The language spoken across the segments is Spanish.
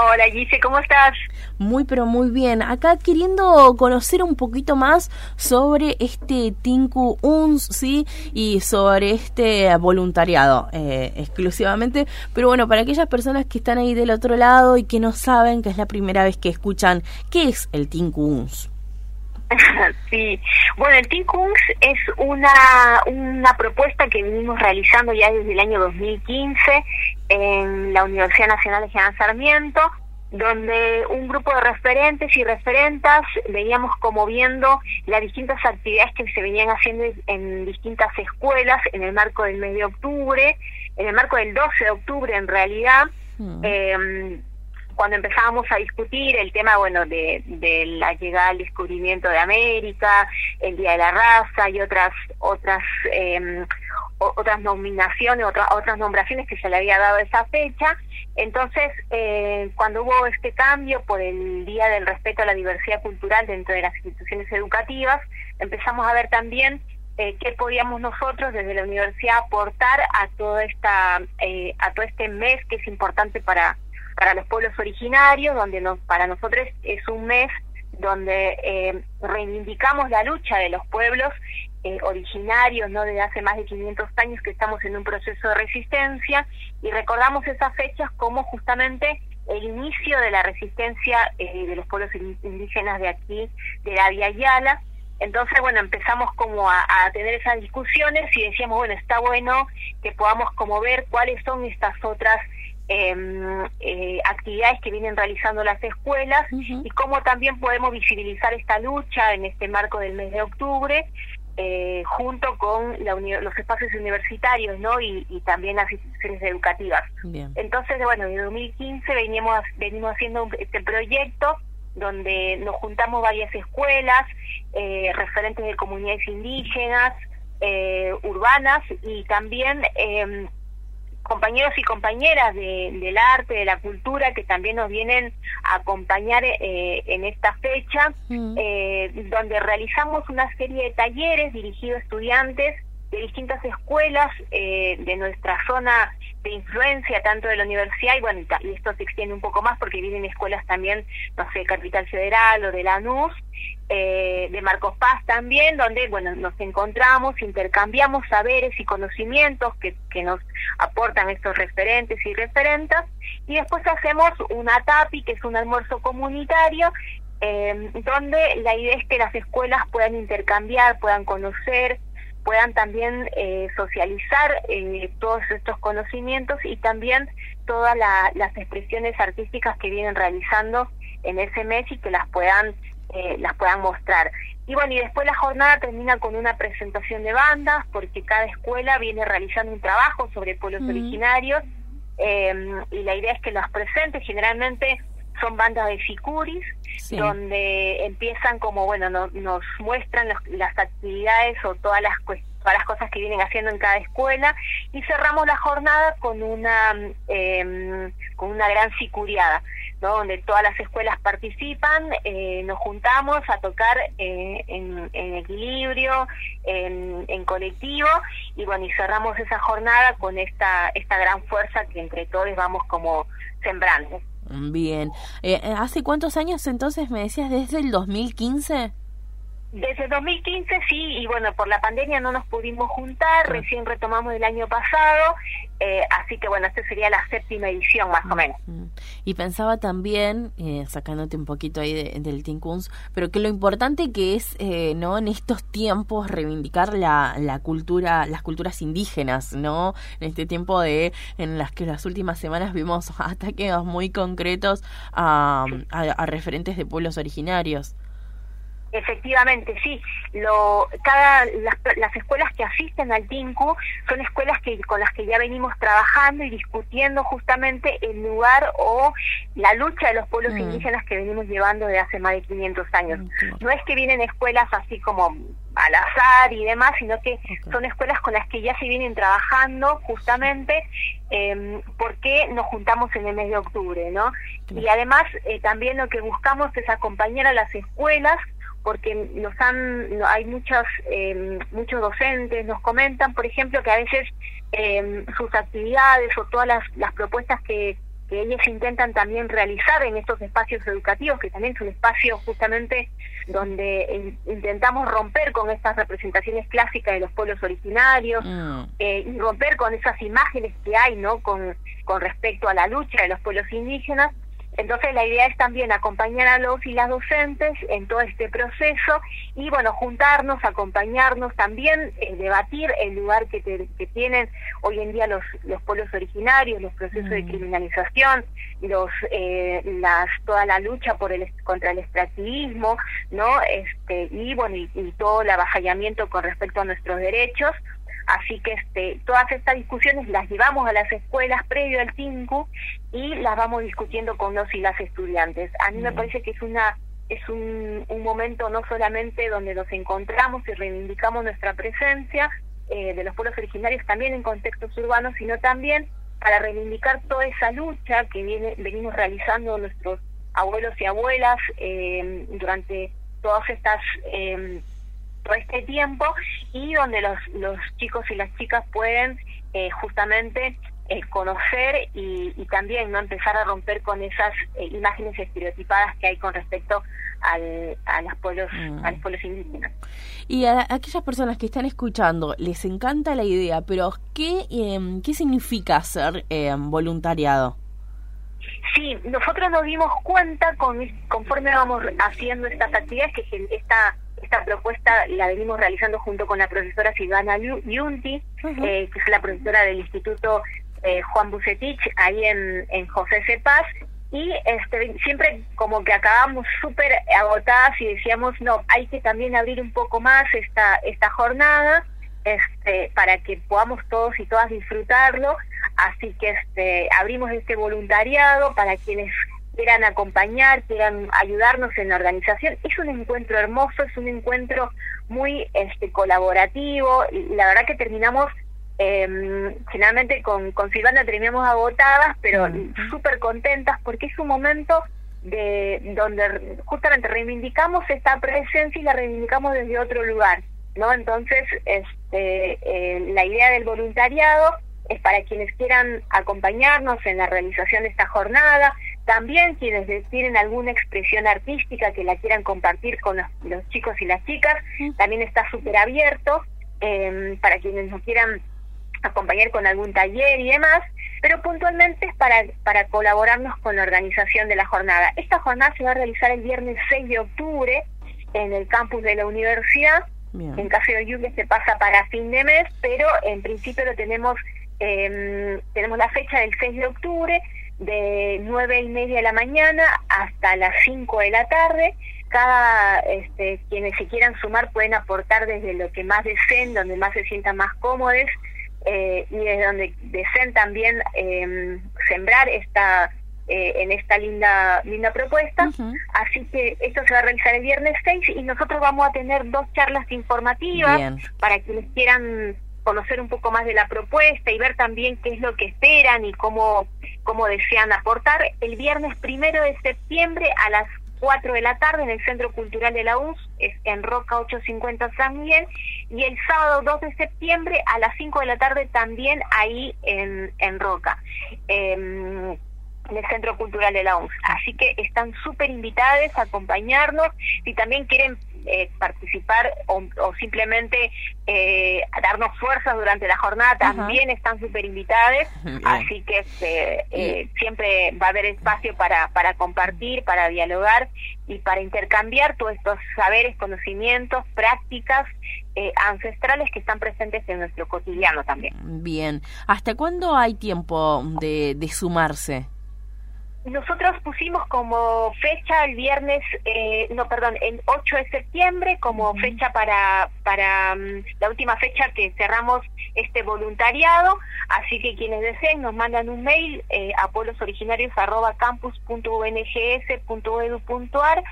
Hola Gise, ¿cómo estás? Muy pero muy bien. Acá queriendo conocer un poquito más sobre este Tinku UNS, ¿sí? Y sobre este voluntariado eh, exclusivamente. Pero bueno, para aquellas personas que están ahí del otro lado y que no saben que es la primera vez que escuchan, ¿qué es el Tinku UNS? sí, bueno, el Tinkungs es una, una propuesta que venimos realizando ya desde el año 2015 en la Universidad Nacional de General Sarmiento, donde un grupo de referentes y referentas veíamos como viendo las distintas actividades que se venían haciendo en distintas escuelas en el marco del mes de octubre, en el marco del 12 de octubre en realidad. Mm. Eh, cuando empezábamos a discutir el tema, bueno, de, la llegada al descubrimiento de América, el Día de la Raza y otras otras eh, otras nominaciones, otras otras nombraciones que se le había dado esa fecha. Entonces, eh, cuando hubo este cambio por el Día del Respeto a la Diversidad Cultural dentro de las instituciones educativas, empezamos a ver también eh, qué podíamos nosotros desde la universidad aportar a toda esta eh, a todo este mes que es importante para para los pueblos originarios, donde nos, para nosotros es un mes donde eh, reivindicamos la lucha de los pueblos eh, originarios, no desde hace más de 500 años que estamos en un proceso de resistencia y recordamos esas fechas como justamente el inicio de la resistencia eh, de los pueblos indígenas de aquí, de la Via Yala. Entonces, bueno, empezamos como a, tener esas discusiones y decíamos, bueno, está bueno que podamos como ver cuáles son estas otras eh, actividades que vienen realizando las escuelas y cómo también podemos visibilizar esta lucha en este marco del mes de octubre eh, junto con los espacios universitarios ¿no? y, también las instituciones educativas. Entonces, bueno, en 2015 venimos, venimos haciendo este proyecto donde nos juntamos varias escuelas, eh, referentes de comunidades indígenas, eh, urbanas y también eh, compañeros y compañeras del arte, de la cultura, que también nos vienen a acompañar eh, en esta fecha, mm. eh, donde realizamos una serie de talleres dirigidos a estudiantes de distintas escuelas eh, de nuestra zona de influencia, tanto de la universidad, y bueno, y esto se extiende un poco más porque vienen escuelas también, no sé, Capital Federal o de Lanús, eh, de Marcos Paz también, donde, bueno, nos encontramos, intercambiamos saberes y conocimientos que, que nos aportan estos referentes y referentas, y después hacemos una TAPI, que es un almuerzo comunitario, eh, donde la idea es que las escuelas puedan intercambiar, puedan conocer, puedan también eh, socializar eh, todos estos conocimientos y también todas las expresiones artísticas que vienen realizando en ese mes y que las puedan eh, las puedan mostrar. Y bueno, y después la jornada termina con una presentación de bandas, porque cada escuela viene realizando un trabajo sobre pueblos originarios, y la idea es que los presentes generalmente son bandas de sicuris, donde empiezan como, bueno, nos muestran las actividades o todas las todas las cosas que vienen haciendo en cada escuela y cerramos la jornada con una eh, con una gran sicuriada ¿no? donde todas las escuelas participan eh, nos juntamos a tocar eh, en, en, equilibrio en, en, colectivo y bueno y cerramos esa jornada con esta esta gran fuerza que entre todos vamos como sembrando Bien. Eh, eh, ¿Hace cuántos años entonces me decías? ¿Desde el 2015? Desde 2015 sí, y bueno, por la pandemia no nos pudimos juntar, recién retomamos el año pasado, eh, así que bueno, esta sería la séptima edición más o menos. Y pensaba también, eh, sacándote un poquito ahí del Tinkuns, pero que lo importante que es, eh, ¿no? En estos tiempos reivindicar la, la cultura, las culturas indígenas, ¿no? En este tiempo de, en las que las últimas semanas vimos ataques muy concretos a, a referentes de pueblos originarios. Efectivamente, sí. Lo, cada las, las, escuelas que asisten al TINCU son escuelas que con las que ya venimos trabajando y discutiendo justamente el lugar o la lucha de los pueblos mm. indígenas que venimos llevando de hace más de 500 años. No es que vienen escuelas así como al azar y demás, sino que son escuelas con las que ya se vienen trabajando justamente eh, porque nos juntamos en el mes de octubre, ¿no? Y además eh, también lo que buscamos es acompañar a las escuelas porque nos han hay muchos eh, muchos docentes nos comentan por ejemplo que a veces eh, sus actividades o todas las, las propuestas que, que ellos intentan también realizar en estos espacios educativos, que también son espacios justamente donde intentamos romper con estas representaciones clásicas de los pueblos originarios mm. eh, y romper con esas imágenes que hay, ¿no? Con, con respecto a la lucha de los pueblos indígenas entonces la idea es también acompañar a los y las docentes en todo este proceso y bueno, juntarnos, acompañarnos, también eh, debatir el lugar que, que, tienen hoy en día los, los pueblos originarios, los procesos de mm. criminalización, los eh, las toda la lucha por el contra el extractivismo, ¿no? Este y bueno, y, y todo el avasallamiento con respecto a nuestros derechos. Así que este, todas estas discusiones las llevamos a las escuelas previo al TINCU y las vamos discutiendo con los y las estudiantes. A mí me parece que es una es un, un momento no solamente donde nos encontramos y reivindicamos nuestra presencia eh, de los pueblos originarios también en contextos urbanos, sino también para reivindicar toda esa lucha que viene, venimos realizando nuestros abuelos y abuelas eh, durante todas estas eh, este tiempo y donde los, los chicos y las chicas pueden eh, justamente eh, conocer y, también no empezar a romper con esas eh, imágenes estereotipadas que hay con respecto al, a, los pueblos, mm. a los pueblos indígenas. Y a, aquellas personas que están escuchando, les encanta la idea, pero ¿qué, em, ¿qué significa ser em, voluntariado? Sí, nosotros nos dimos cuenta con, conforme vamos haciendo estas actividades que esta esta propuesta la venimos realizando junto con la profesora Silvana Yunti, eh, que es la profesora del Instituto eh, Juan Bucetich, ahí en, en José Cepaz, y este, siempre como que acabamos súper agotadas y decíamos, no, hay que también abrir un poco más esta, esta jornada este, para que podamos todos y todas disfrutarlo, así que este, abrimos este voluntariado para quienes quieran acompañar, quieran ayudarnos en la organización. Es un encuentro hermoso, es un encuentro muy este, colaborativo. La verdad que terminamos, eh, generalmente con, con Silvana terminamos agotadas, pero súper contentas porque es un momento de donde justamente reivindicamos esta presencia y la reivindicamos desde otro lugar. ¿no? Entonces, este, eh, la idea del voluntariado es para quienes quieran acompañarnos en la realización de esta jornada, también quienes tienen alguna expresión artística que la quieran compartir con los, chicos y las chicas, también está súper abierto em, para quienes nos quieran acompañar con algún taller y demás, pero puntualmente es para, para colaborarnos con la organización de la jornada. Esta jornada se va a realizar el viernes 6 de octubre en el campus de la universidad. En caso de lluvia se pasa para fin de mes, pero en principio lo tenemos eh, tenemos la fecha del 6 de octubre, de nueve y media de la mañana hasta las 5 de la tarde. Cada, este, quienes se quieran sumar pueden aportar desde lo que más deseen, donde más se sientan más cómodos eh, y desde donde deseen también eh, sembrar esta eh, en esta linda linda propuesta. Así que esto se va a realizar el viernes 6 y nosotros vamos a tener dos charlas informativas para quienes quieran conocer un poco más de la propuesta y ver también qué es lo que esperan y cómo, cómo desean aportar. El viernes primero de septiembre a las 4 de la tarde en el Centro Cultural de la UNS, es en Roca 850 San Miguel, y el sábado 2 de septiembre a las 5 de la tarde también ahí en, en Roca. Em, en el Centro Cultural de la UNS. Así que están súper invitadas a acompañarnos. Si también quieren eh, participar o, simplemente eh, darnos fuerzas durante la jornada también están súper invitadas, así que este, eh, siempre va a haber espacio para, para compartir, para dialogar y para intercambiar todos estos saberes, conocimientos, prácticas ancestrales que están presentes en nuestro cotidiano también. Bien, ¿hasta cuándo hay tiempo de, de sumarse? Nosotros pusimos como fecha el viernes, eh, no, perdón, el 8 de septiembre como fecha para, para mm, la última fecha que cerramos este voluntariado, así que quienes deseen nos mandan un mail eh, a pueblosoriginarios.campus.ungss.edu.ar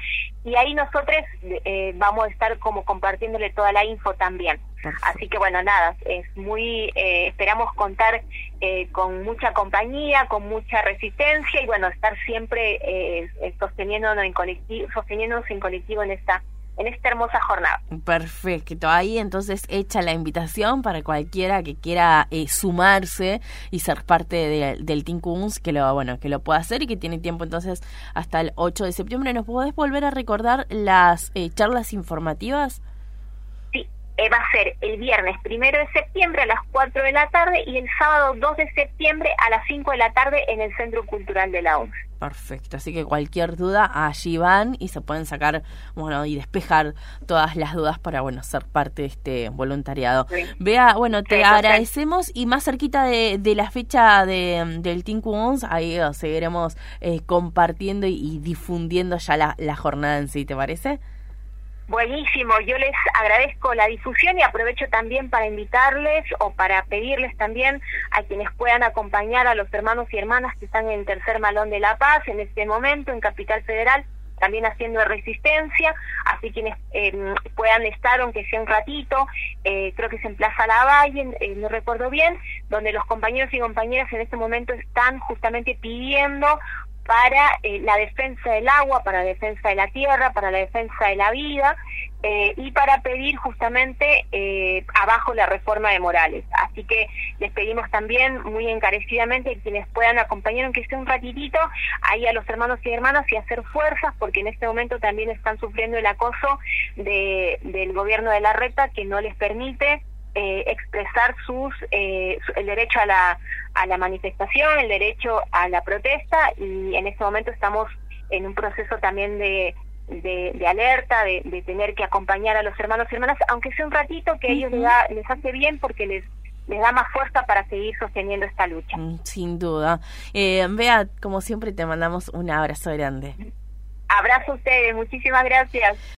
y ahí nosotros eh, vamos a estar como compartiéndole toda la info también. Así que bueno, nada, es muy, eh, esperamos contar eh, con mucha compañía, con mucha resistencia y bueno, estar siempre eh, sosteniéndonos en colectivo, sosteniéndonos en colectivo en esta en esta hermosa jornada. Perfecto, ahí entonces echa la invitación para cualquiera que quiera eh, sumarse y ser parte del Team Kunz, que lo, bueno, que lo pueda hacer y que tiene tiempo entonces hasta el 8 de septiembre. ¿Nos podés volver a recordar las eh, charlas informativas? Eh, va a ser el viernes primero de septiembre a las 4 de la tarde y el sábado 2 de septiembre a las 5 de la tarde en el Centro Cultural de la UNS. Perfecto, así que cualquier duda allí van y se pueden sacar, bueno, y despejar todas las dudas para, bueno, ser parte de este voluntariado. Vea, bueno, te agradecemos y más cerquita de, la fecha de, del Team ahí seguiremos eh, compartiendo y, difundiendo ya la, la jornada en sí, ¿te parece? Buenísimo, yo les agradezco la difusión y aprovecho también para invitarles o para pedirles también a quienes puedan acompañar a los hermanos y hermanas que están en tercer malón de La Paz en este momento en Capital Federal, también haciendo resistencia, así quienes em, puedan estar, aunque sea un ratito, eh, creo que es en Plaza Lavalle, eh, no recuerdo bien, donde los compañeros y compañeras en este momento están justamente pidiendo para eh, la defensa del agua, para la defensa de la tierra, para la defensa de la vida eh, y para pedir justamente eh, abajo la reforma de Morales. Así que les pedimos también muy encarecidamente quienes puedan acompañar, aunque sea un ratitito, ahí a los hermanos y hermanas y hacer fuerzas, porque en este momento también están sufriendo el acoso de, del gobierno de la reta que no les permite eh, expresar sus eh, el derecho a la, a la manifestación, el derecho a la protesta y en este momento estamos en un proceso también de, de, alerta, de, tener que acompañar a los hermanos y hermanas, aunque sea un ratito que a ellos les, les hace bien porque les les da más fuerza para seguir sosteniendo esta lucha. Mm, sin duda. Eh, Bea, como siempre te mandamos un abrazo grande. Abrazo a ustedes, muchísimas gracias.